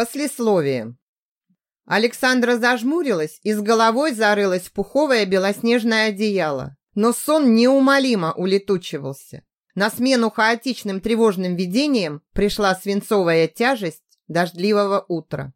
Послесловие. Александра зажмурилась и с головой зарылась в пуховое белоснежное одеяло. Но сон неумолимо улетучивался. На смену хаотичным тревожным видениям пришла свинцовая тяжесть дождливого утра.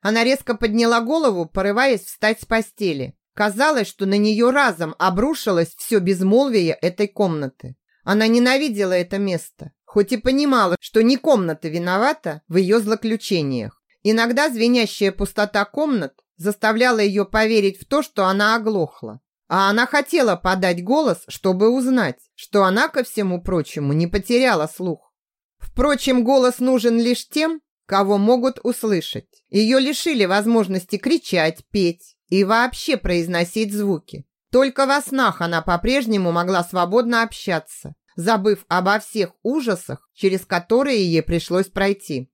Она резко подняла голову, порываясь встать с постели. Казалось, что на нее разом обрушилось все безмолвие этой комнаты. Она ненавидела это место, хоть и понимала, что не комната виновата в ее злоключениях. Иногда звенящая пустота комнат заставляла ее поверить в то, что она оглохла. А она хотела подать голос, чтобы узнать, что она, ко всему прочему, не потеряла слух. Впрочем, голос нужен лишь тем, кого могут услышать. Ее лишили возможности кричать, петь и вообще произносить звуки. Только во снах она по-прежнему могла свободно общаться, забыв обо всех ужасах, через которые ей пришлось пройти.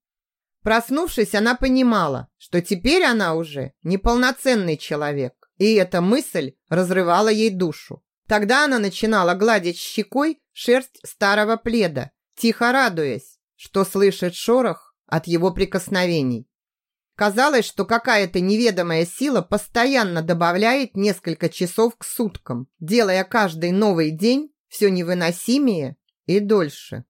Проснувшись, она понимала, что теперь она уже неполноценный человек, и эта мысль разрывала ей душу. Тогда она начинала гладить щекой шерсть старого пледа, тихо радуясь, что слышит шорох от его прикосновений. Казалось, что какая-то неведомая сила постоянно добавляет несколько часов к суткам, делая каждый новый день все невыносимее и дольше.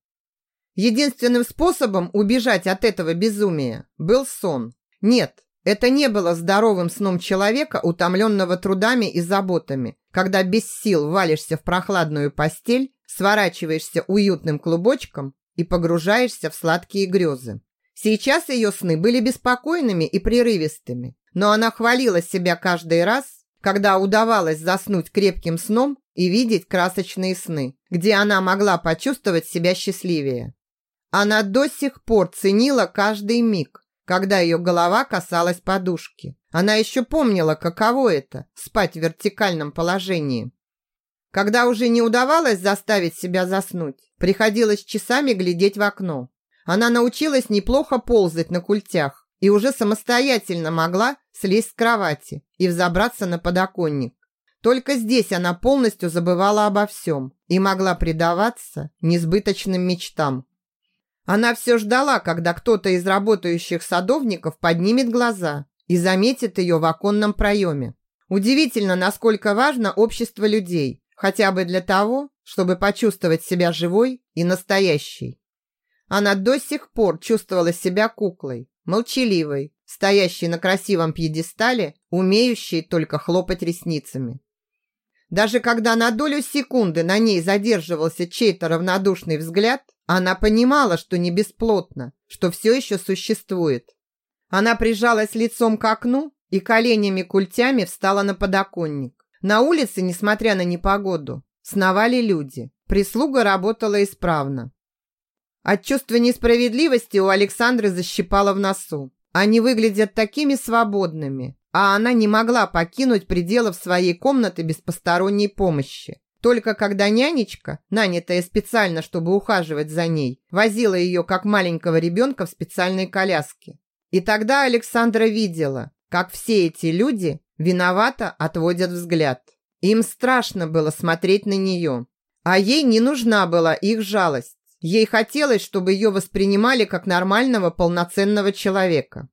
Единственным способом убежать от этого безумия был сон. Нет, это не было здоровым сном человека, утомленного трудами и заботами, когда без сил валишься в прохладную постель, сворачиваешься уютным клубочком и погружаешься в сладкие грезы. Сейчас ее сны были беспокойными и прерывистыми, но она хвалила себя каждый раз, когда удавалось заснуть крепким сном и видеть красочные сны, где она могла почувствовать себя счастливее. Она до сих пор ценила каждый миг, когда ее голова касалась подушки. Она еще помнила, каково это – спать в вертикальном положении. Когда уже не удавалось заставить себя заснуть, приходилось часами глядеть в окно. Она научилась неплохо ползать на культях и уже самостоятельно могла слезть с кровати и взобраться на подоконник. Только здесь она полностью забывала обо всем и могла предаваться несбыточным мечтам. Она все ждала, когда кто-то из работающих садовников поднимет глаза и заметит ее в оконном проеме. Удивительно, насколько важно общество людей, хотя бы для того, чтобы почувствовать себя живой и настоящей. Она до сих пор чувствовала себя куклой, молчаливой, стоящей на красивом пьедестале, умеющей только хлопать ресницами. Даже когда на долю секунды на ней задерживался чей-то равнодушный взгляд, она понимала, что не бесплотно, что все еще существует. Она прижалась лицом к окну и коленями-культями встала на подоконник. На улице, несмотря на непогоду, сновали люди. Прислуга работала исправно. От чувства несправедливости у Александры защипало в носу. Они выглядят такими свободными, а она не могла покинуть пределов своей комнаты без посторонней помощи. Только когда нянечка, нанятая специально, чтобы ухаживать за ней, возила ее как маленького ребенка в специальной коляске. И тогда Александра видела, как все эти люди виновато отводят взгляд. Им страшно было смотреть на нее, а ей не нужна была их жалость. Ей хотелось, чтобы ее воспринимали как нормального, полноценного человека.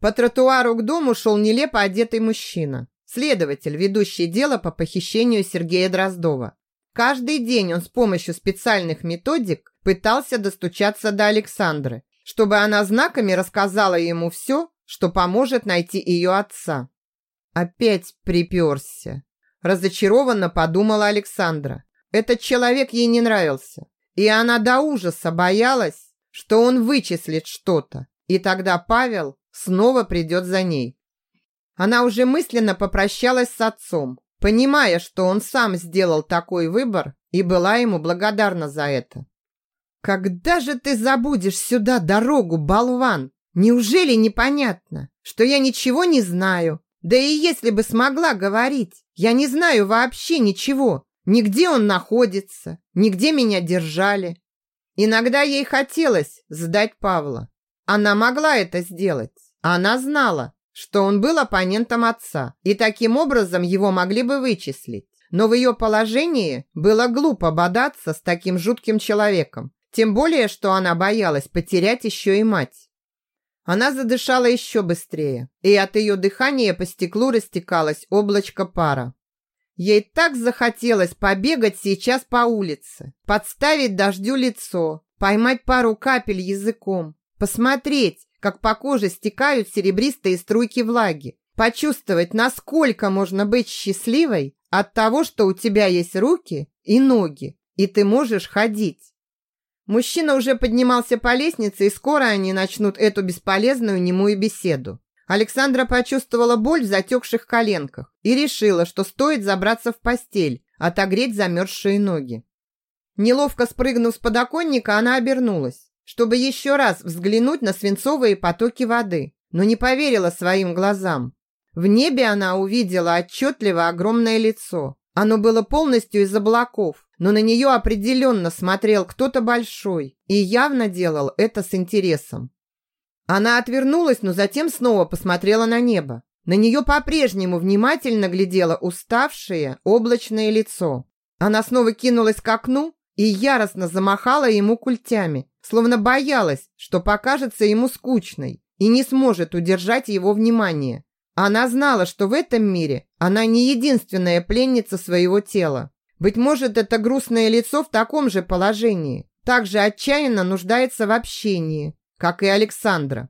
По тротуару к дому шел нелепо одетый мужчина, следователь, ведущий дело по похищению Сергея Дроздова. Каждый день он с помощью специальных методик пытался достучаться до Александры, чтобы она знаками рассказала ему все, что поможет найти ее отца. Опять приперся. Разочарованно подумала Александра. Этот человек ей не нравился. И она до ужаса боялась, что он вычислит что-то, и тогда Павел снова придет за ней. Она уже мысленно попрощалась с отцом, понимая, что он сам сделал такой выбор и была ему благодарна за это. «Когда же ты забудешь сюда дорогу, болван? Неужели непонятно, что я ничего не знаю? Да и если бы смогла говорить, я не знаю вообще ничего. Нигде он находится, нигде меня держали. Иногда ей хотелось сдать Павла. Она могла это сделать. Она знала, что он был оппонентом отца, и таким образом его могли бы вычислить. Но в ее положении было глупо бодаться с таким жутким человеком, тем более, что она боялась потерять еще и мать. Она задышала еще быстрее, и от ее дыхания по стеклу растекалось облачко пара. Ей так захотелось побегать сейчас по улице, подставить дождю лицо, поймать пару капель языком, посмотреть, как по коже стекают серебристые струйки влаги, почувствовать, насколько можно быть счастливой от того, что у тебя есть руки и ноги, и ты можешь ходить. Мужчина уже поднимался по лестнице, и скоро они начнут эту бесполезную немую беседу. Александра почувствовала боль в затекших коленках и решила, что стоит забраться в постель, отогреть замерзшие ноги. Неловко спрыгнув с подоконника, она обернулась, чтобы еще раз взглянуть на свинцовые потоки воды, но не поверила своим глазам. В небе она увидела отчетливо огромное лицо. Оно было полностью из облаков, но на нее определенно смотрел кто-то большой и явно делал это с интересом. Она отвернулась, но затем снова посмотрела на небо. На нее по-прежнему внимательно глядело уставшее облачное лицо. Она снова кинулась к окну и яростно замахала ему культями, словно боялась, что покажется ему скучной и не сможет удержать его внимание. Она знала, что в этом мире она не единственная пленница своего тела. Быть может, это грустное лицо в таком же положении, также отчаянно нуждается в общении, как и Александра.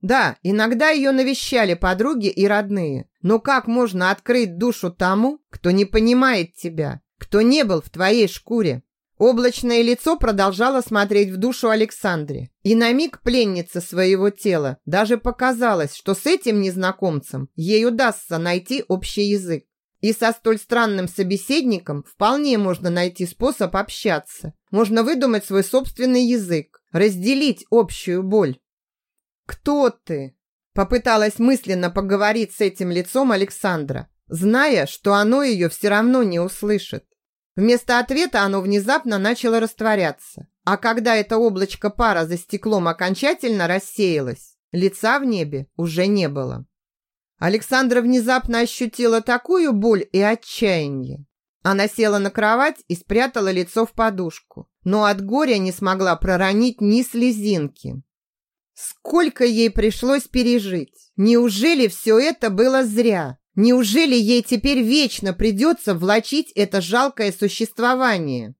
Да, иногда ее навещали подруги и родные, но как можно открыть душу тому, кто не понимает тебя, кто не был в твоей шкуре? Облачное лицо продолжало смотреть в душу Александре, и на миг пленница своего тела даже показалось, что с этим незнакомцем ей удастся найти общий язык. И со столь странным собеседником вполне можно найти способ общаться. Можно выдумать свой собственный язык, разделить общую боль. «Кто ты?» Попыталась мысленно поговорить с этим лицом Александра, зная, что оно ее все равно не услышит. Вместо ответа оно внезапно начало растворяться. А когда это облачко пара за стеклом окончательно рассеялось, лица в небе уже не было. Александра внезапно ощутила такую боль и отчаяние. Она села на кровать и спрятала лицо в подушку, но от горя не смогла проронить ни слезинки. Сколько ей пришлось пережить? Неужели все это было зря? Неужели ей теперь вечно придется влачить это жалкое существование?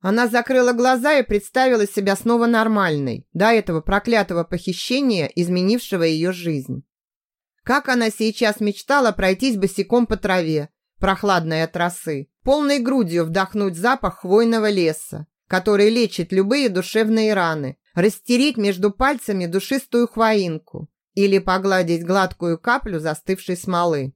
Она закрыла глаза и представила себя снова нормальной, до этого проклятого похищения, изменившего ее жизнь. Как она сейчас мечтала пройтись босиком по траве, прохладной от росы, полной грудью вдохнуть запах хвойного леса, который лечит любые душевные раны, растереть между пальцами душистую хвоинку или погладить гладкую каплю застывшей смолы.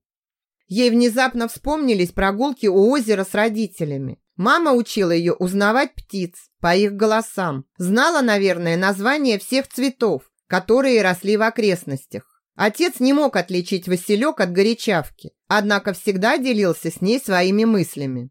Ей внезапно вспомнились прогулки у озера с родителями. Мама учила ее узнавать птиц по их голосам, знала, наверное, название всех цветов, которые росли в окрестностях. Отец не мог отличить Василек от горячавки, однако всегда делился с ней своими мыслями.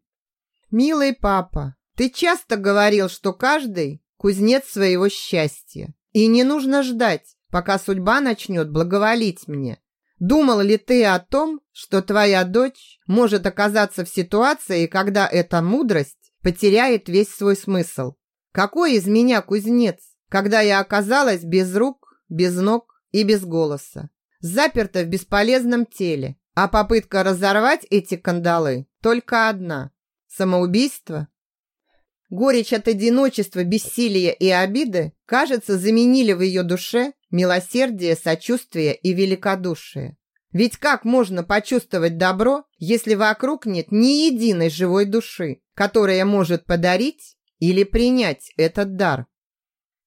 «Милый папа, ты часто говорил, что каждый – кузнец своего счастья, и не нужно ждать, пока судьба начнет благоволить мне. Думал ли ты о том, что твоя дочь может оказаться в ситуации, когда эта мудрость потеряет весь свой смысл? Какой из меня кузнец, когда я оказалась без рук, без ног и без голоса? заперта в бесполезном теле, а попытка разорвать эти кандалы только одна – самоубийство. Горечь от одиночества, бессилия и обиды, кажется, заменили в ее душе милосердие, сочувствие и великодушие. Ведь как можно почувствовать добро, если вокруг нет ни единой живой души, которая может подарить или принять этот дар?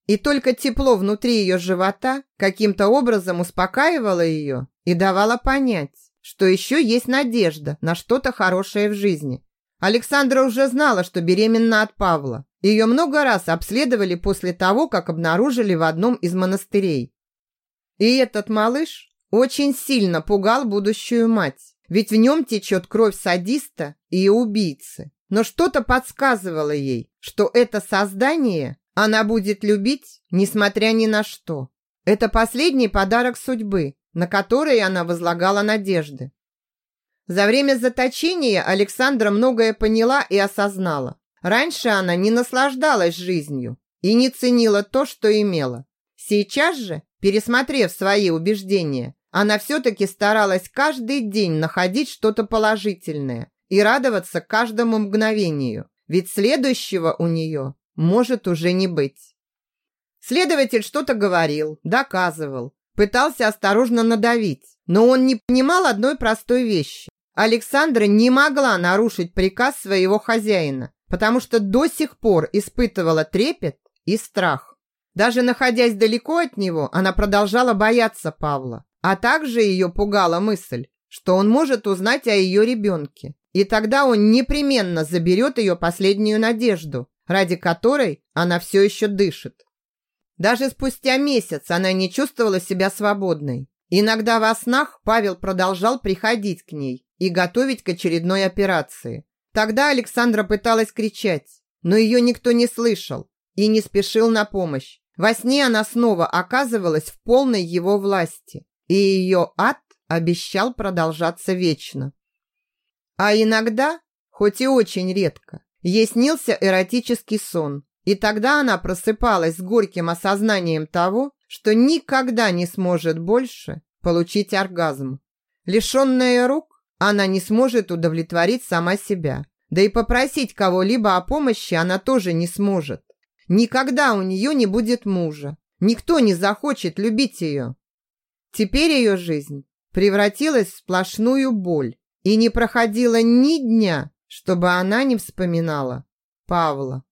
И только тепло внутри ее живота каким-то образом успокаивало ее и давало понять, что еще есть надежда на что-то хорошее в жизни. Александра уже знала, что беременна от Павла. Ее много раз обследовали после того, как обнаружили в одном из монастырей. И этот малыш очень сильно пугал будущую мать, ведь в нем течет кровь садиста и убийцы. Но что-то подсказывало ей, что это создание она будет любить, несмотря ни на что. Это последний подарок судьбы, на который она возлагала надежды. За время заточения Александра многое поняла и осознала. Раньше она не наслаждалась жизнью и не ценила то, что имела. Сейчас же пересмотрев свои убеждения, она все-таки старалась каждый день находить что-то положительное и радоваться каждому мгновению, ведь следующего у нее может уже не быть. Следователь что-то говорил, доказывал, пытался осторожно надавить, но он не понимал одной простой вещи. Александра не могла нарушить приказ своего хозяина, потому что до сих пор испытывала трепет и страх. Даже находясь далеко от него, она продолжала бояться Павла, а также ее пугала мысль, что он может узнать о ее ребенке, и тогда он непременно заберет ее последнюю надежду, ради которой она все еще дышит. Даже спустя месяц она не чувствовала себя свободной. Иногда во снах Павел продолжал приходить к ней и готовить к очередной операции. Тогда Александра пыталась кричать, но ее никто не слышал и не спешил на помощь. Во сне она снова оказывалась в полной его власти, и ее ад обещал продолжаться вечно. А иногда, хоть и очень редко, ей снился эротический сон, и тогда она просыпалась с горьким осознанием того, что никогда не сможет больше получить оргазм. Лишенная рук, она не сможет удовлетворить сама себя. Да и попросить кого-либо о помощи она тоже не сможет. Никогда у нее не будет мужа. Никто не захочет любить ее. Теперь ее жизнь превратилась в сплошную боль. И не проходило ни дня, чтобы она не вспоминала Павла.